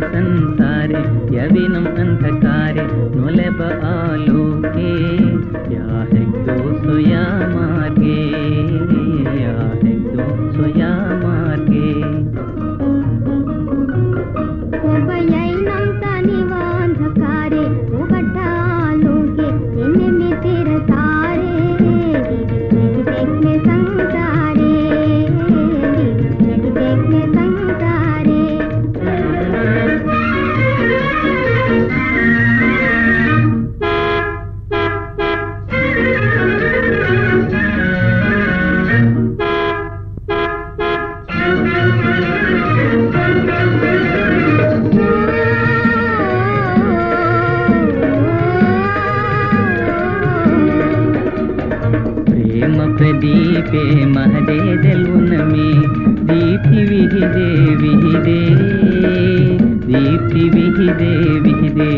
संसारे यविनम् अन्धकारे मुलप आलोके। ಪ್ರೇಮ ಪ್ರದೀಪೆ ಮಹದೇದಲು ನಮಿ ದೀಪ್ತಿ ವಿಹಿದೆ ವಿಹಿದೆ ದೀಪ್ತಿ ವಿಹಿದೆ ವಿಹಿದೆ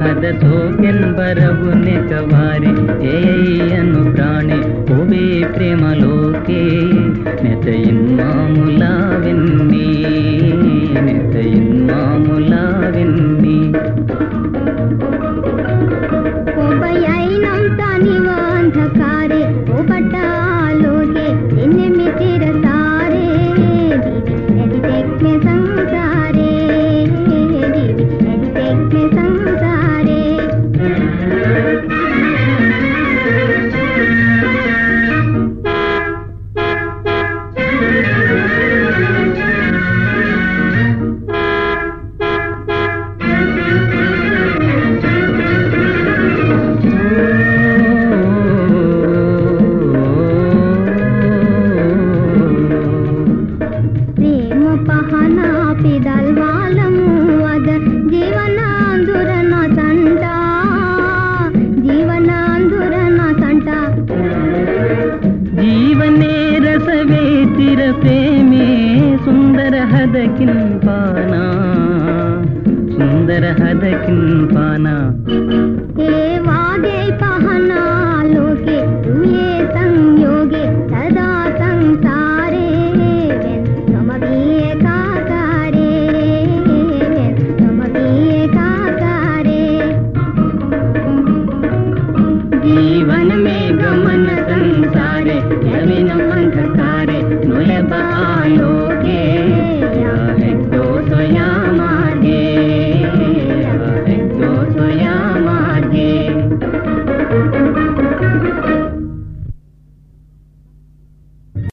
ಹದೋಕೆನ್ ಬರವುನೆ ಕವಾರೆ ಏಯ್ಯನು ಪ್ರಾಣೆ ಓಬೇ ಪ್ರೇಮ ಲೋಕೇ నెతయిన్నాములా వెన్నీ నెతయిన్నాములా వెన్నీ ಹದಕ್ಕಿಂಪಾನಾ ಸುಂದರ ಹದಕ್ಕಿಂಪಾನಾ जीवन में गमन संसारे